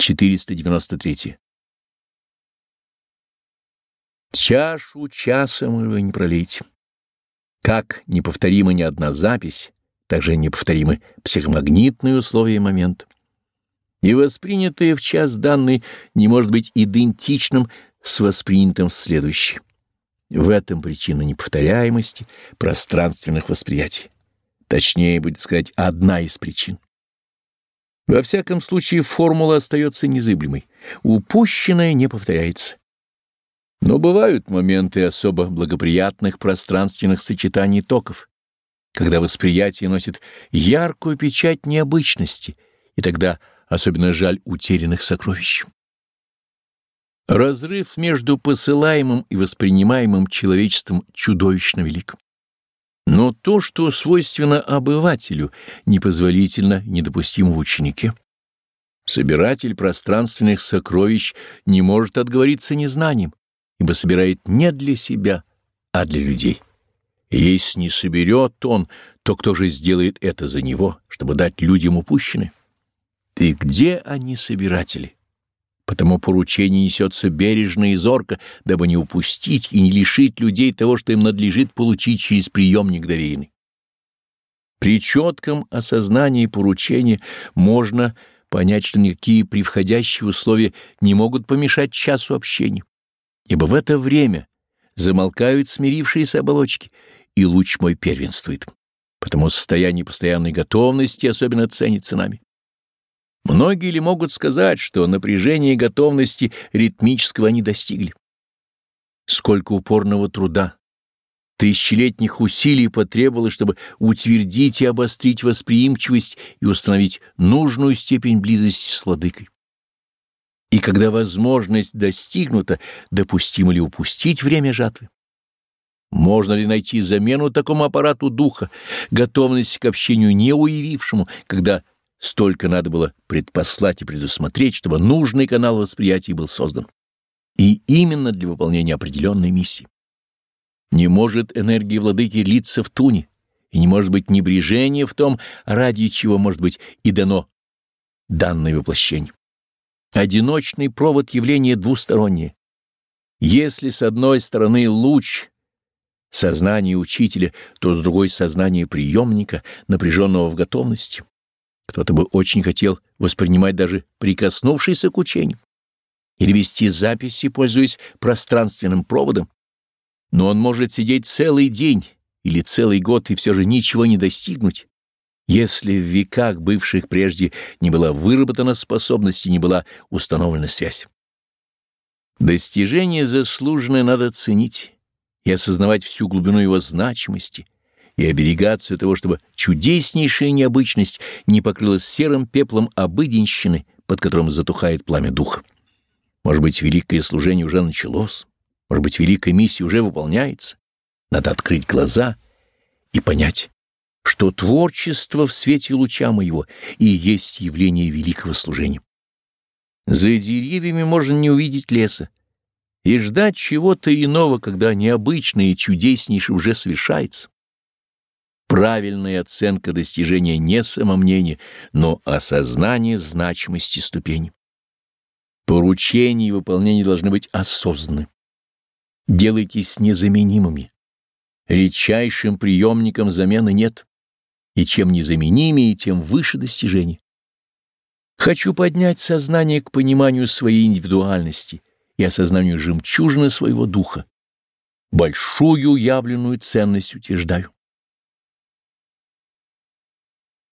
493. Чашу часа мы не пролить. Как неповторима ни одна запись, так же неповторимы психомагнитные условия момента. И воспринятое в час данный не может быть идентичным с воспринятым в следующий. В этом причина неповторяемости пространственных восприятий. Точнее, будет сказать, одна из причин. Во всяком случае, формула остается незыблемой. Упущенное не повторяется. Но бывают моменты особо благоприятных пространственных сочетаний токов, когда восприятие носит яркую печать необычности, и тогда особенно жаль утерянных сокровищ. Разрыв между посылаемым и воспринимаемым человечеством чудовищно велик. Но то, что свойственно обывателю, непозволительно недопустимо в ученике. Собиратель пространственных сокровищ не может отговориться незнанием, ибо собирает не для себя, а для людей. Если не соберет он, то кто же сделает это за него, чтобы дать людям упущенное? И где они, собиратели? Потому поручение несется бережно и зорко, дабы не упустить и не лишить людей того, что им надлежит получить через приемник доверенный. При четком осознании поручения можно понять, что никакие превходящие условия не могут помешать часу общения ибо в это время замолкают смирившиеся оболочки, и луч мой первенствует. Потому состояние постоянной готовности особенно ценится нами. Многие ли могут сказать, что напряжение готовности ритмического они достигли? Сколько упорного труда, тысячелетних усилий потребовалось, чтобы утвердить и обострить восприимчивость и установить нужную степень близости с владыкой. И когда возможность достигнута, допустимо ли упустить время жатвы? Можно ли найти замену такому аппарату духа, готовность к общению неуявившему, когда столько надо было предпослать и предусмотреть, чтобы нужный канал восприятия был создан? И именно для выполнения определенной миссии. Не может энергия владыки литься в туне, и не может быть небрежения в том, ради чего может быть и дано данное воплощение. Одиночный провод явления двустороннее. Если с одной стороны луч сознания учителя, то с другой сознание приемника, напряженного в готовности. Кто-то бы очень хотел воспринимать даже прикоснувшийся к учению или вести записи, пользуясь пространственным проводом, но он может сидеть целый день или целый год и все же ничего не достигнуть, если в веках, бывших прежде, не была выработана способность и не была установлена связь. Достижение заслуженное надо ценить и осознавать всю глубину его значимости и оберегаться того, чтобы чудеснейшая необычность не покрылась серым пеплом обыденщины, под которым затухает пламя духа. Может быть, великое служение уже началось, может быть, великая миссия уже выполняется. Надо открыть глаза и понять что творчество в свете луча моего и есть явление великого служения. За деревьями можно не увидеть леса и ждать чего-то иного, когда необычное и чудеснейшее уже совершается. Правильная оценка достижения не самомнения, но осознание значимости ступени. Поручения и выполнение должны быть осознаны. Делайтесь незаменимыми. Редчайшим приемником замены нет и чем незаменимее, тем выше достижений. Хочу поднять сознание к пониманию своей индивидуальности и осознанию жемчужины своего духа. Большую явленную ценность утверждаю.